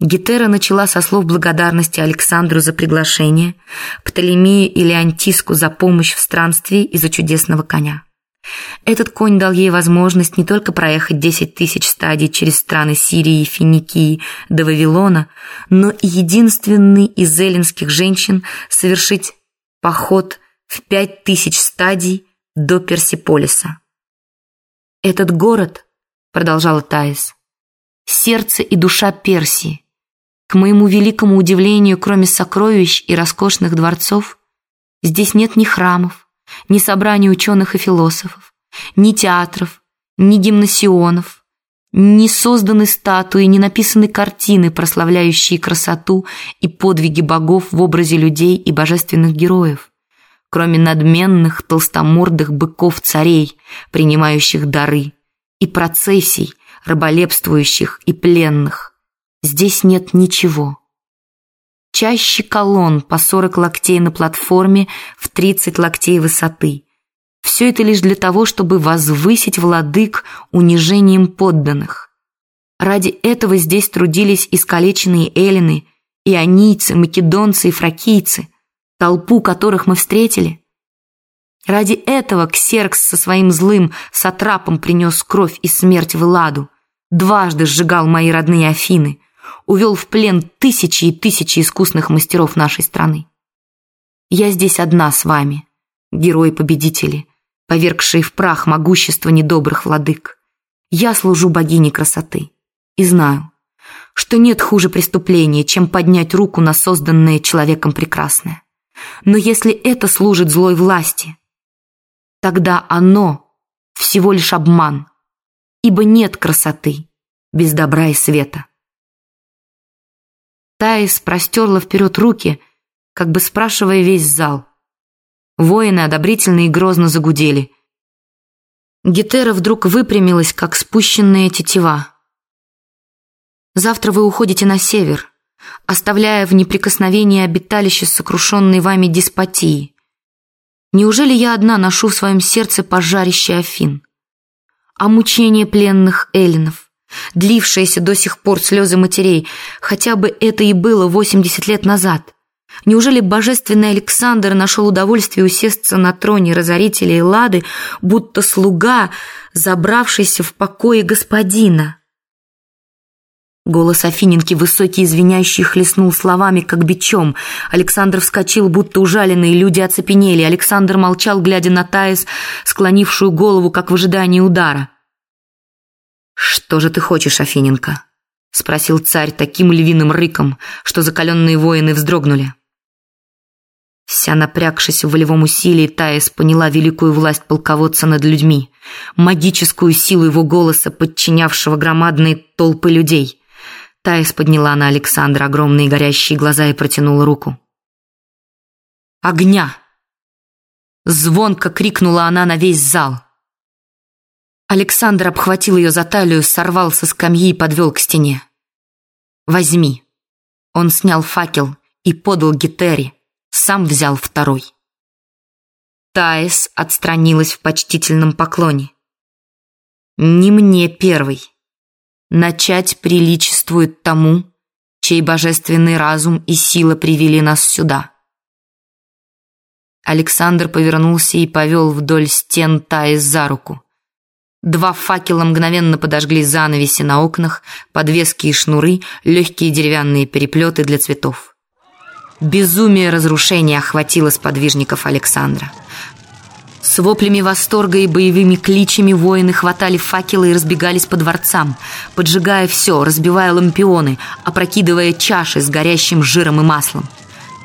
Гетера начала со слов благодарности Александру за приглашение, Птолемею и Леонтиску за помощь в странстве и за чудесного коня. Этот конь дал ей возможность не только проехать 10 тысяч стадий через страны Сирии, Финикии до Вавилона, но и единственный из эллинских женщин совершить поход в 5 тысяч стадий до Персиполиса. «Этот город», — продолжала Таис, — «сердце и душа Персии. К моему великому удивлению, кроме сокровищ и роскошных дворцов, здесь нет ни храмов, ни собраний ученых и философов, ни театров, ни гимнасионов, ни созданы статуи, ни написаны картины, прославляющие красоту и подвиги богов в образе людей и божественных героев, кроме надменных толстомордых быков-царей, принимающих дары, и процессий, раболепствующих и пленных. Здесь нет ничего. Чаще колонн по 40 локтей на платформе в 30 локтей высоты. Все это лишь для того, чтобы возвысить владык унижением подданных. Ради этого здесь трудились искалеченные эллины, ионийцы, македонцы и фракийцы, толпу которых мы встретили. Ради этого Ксеркс со своим злым сатрапом принес кровь и смерть в Элладу, дважды сжигал мои родные Афины, увел в плен тысячи и тысячи искусных мастеров нашей страны. Я здесь одна с вами, герои-победители, повергшие в прах могущество недобрых владык. Я служу богине красоты и знаю, что нет хуже преступления, чем поднять руку на созданное человеком прекрасное. Но если это служит злой власти, тогда оно всего лишь обман, ибо нет красоты без добра и света. Таис простерла вперед руки, как бы спрашивая весь зал. Воины одобрительно и грозно загудели. Гетера вдруг выпрямилась, как спущенная тетива. «Завтра вы уходите на север, оставляя в неприкосновении обиталище сокрушенной вами деспотии. Неужели я одна ношу в своем сердце пожарище Афин? А мучение пленных эллинов? Длившиеся до сих пор слезы матерей, хотя бы это и было 80 лет назад. Неужели божественный Александр нашел удовольствие усесться на троне разорителей Лады, будто слуга, забравшийся в покое господина? Голос Афиненки, высокий, извиняющий, хлестнул словами, как бичом. Александр вскочил, будто ужаленные люди оцепенели. Александр молчал, глядя на Таис, склонившую голову, как в ожидании удара. «Что же ты хочешь, Афиненко?» — спросил царь таким львиным рыком, что закаленные воины вздрогнули. Вся напрягшись в волевом усилии, Таис поняла великую власть полководца над людьми, магическую силу его голоса, подчинявшего громадные толпы людей. Таис подняла на Александра огромные горящие глаза и протянула руку. «Огня!» Звонко крикнула она на весь зал. Александр обхватил ее за талию, сорвал со скамьи и подвел к стене. «Возьми». Он снял факел и подал Гетере, сам взял второй. Таис отстранилась в почтительном поклоне. «Не мне первый. Начать приличествует тому, чей божественный разум и сила привели нас сюда». Александр повернулся и повел вдоль стен Таис за руку. Два факела мгновенно подожгли занавеси на окнах, подвески и шнуры, легкие деревянные переплеты для цветов. Безумие разрушения охватило сподвижников Александра. С воплями восторга и боевыми кличами воины хватали факелы и разбегались по дворцам, поджигая все, разбивая лампионы, опрокидывая чаши с горящим жиром и маслом.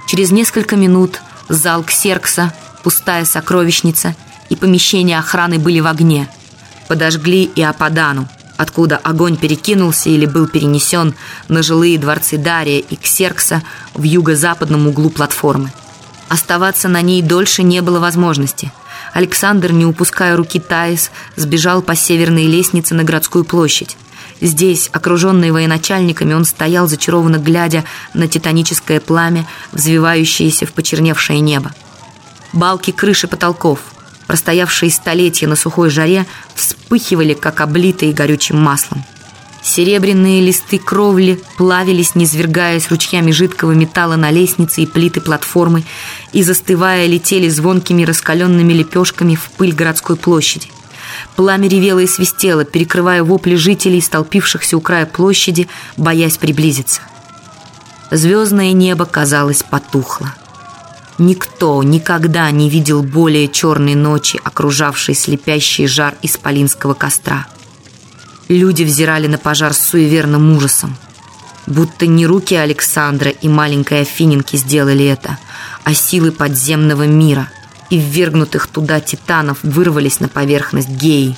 Через несколько минут зал Ксеркса, пустая сокровищница и помещение охраны были в огне – подожгли и Ападану, откуда огонь перекинулся или был перенесен на жилые дворцы Дария и Ксеркса в юго-западном углу платформы. Оставаться на ней дольше не было возможности. Александр, не упуская руки Таис, сбежал по северной лестнице на городскую площадь. Здесь, окруженный военачальниками, он стоял, зачарованно глядя на титаническое пламя, взвивающееся в почерневшее небо. Балки крыши потолков – простоявшие столетия на сухой жаре, вспыхивали, как облитые горючим маслом. Серебряные листы кровли плавились, низвергаясь ручьями жидкого металла на лестнице и плиты платформы, и, застывая, летели звонкими раскаленными лепешками в пыль городской площади. Пламя ревело и свистело, перекрывая вопли жителей, столпившихся у края площади, боясь приблизиться. Звездное небо, казалось, потухло. Никто никогда не видел более черной ночи, окружавшей слепящий жар исполинского костра. Люди взирали на пожар с суеверным ужасом. Будто не руки Александра и маленькой Афиненки сделали это, а силы подземного мира – и ввергнутых туда титанов вырвались на поверхность геи.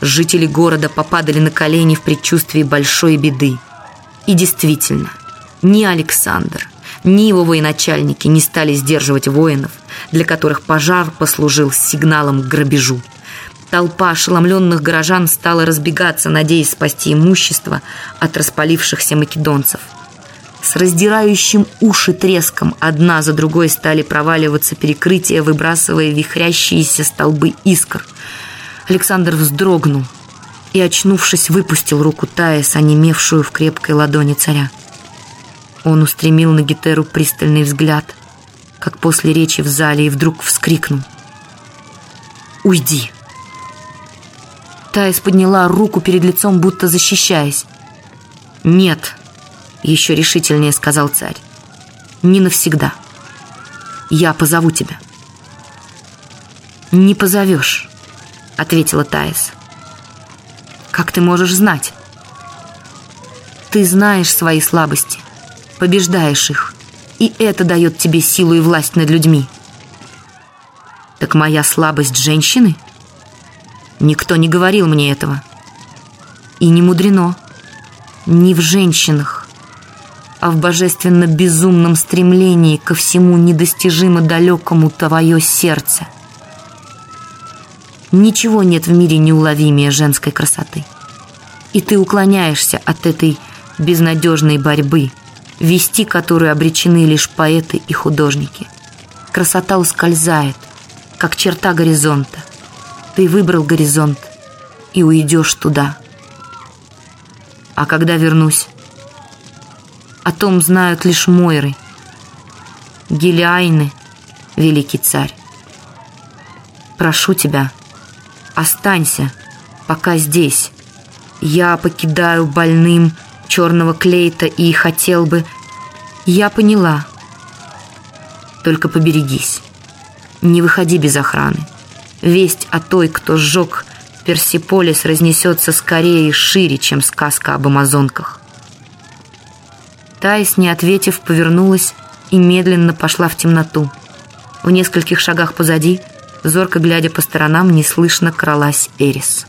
Жители города попадали на колени в предчувствии большой беды. И действительно, ни Александр, ни его военачальники не стали сдерживать воинов, для которых пожар послужил сигналом к грабежу. Толпа ошеломленных горожан стала разбегаться, надеясь спасти имущество от распалившихся македонцев – с раздирающим уши треском одна за другой стали проваливаться перекрытия, выбрасывая вихрящиеся столбы искр. Александр вздрогнул и, очнувшись, выпустил руку Таис, онемевшую в крепкой ладони царя. Он устремил на Гетеру пристальный взгляд, как после речи в зале, и вдруг вскрикнул. «Уйди!» Таис подняла руку перед лицом, будто защищаясь. «Нет!» Еще решительнее сказал царь. Не навсегда. Я позову тебя. Не позовешь, ответила Таис. Как ты можешь знать? Ты знаешь свои слабости, побеждаешь их, и это дает тебе силу и власть над людьми. Так моя слабость женщины? Никто не говорил мне этого. И не мудрено. Не в женщинах а в божественно-безумном стремлении ко всему недостижимо далекому твое сердце. Ничего нет в мире неуловимее женской красоты. И ты уклоняешься от этой безнадежной борьбы, вести которую обречены лишь поэты и художники. Красота ускользает, как черта горизонта. Ты выбрал горизонт и уйдешь туда. А когда вернусь, о том знают лишь Мойры. Гелиайны, великий царь. Прошу тебя, останься пока здесь. Я покидаю больным черного клейта и хотел бы... Я поняла. Только поберегись. Не выходи без охраны. Весть о той, кто сжег Персиполис, разнесется скорее и шире, чем сказка об амазонках. Таис, не ответив, повернулась и медленно пошла в темноту. В нескольких шагах позади, зорко глядя по сторонам, неслышно кралась Эрис.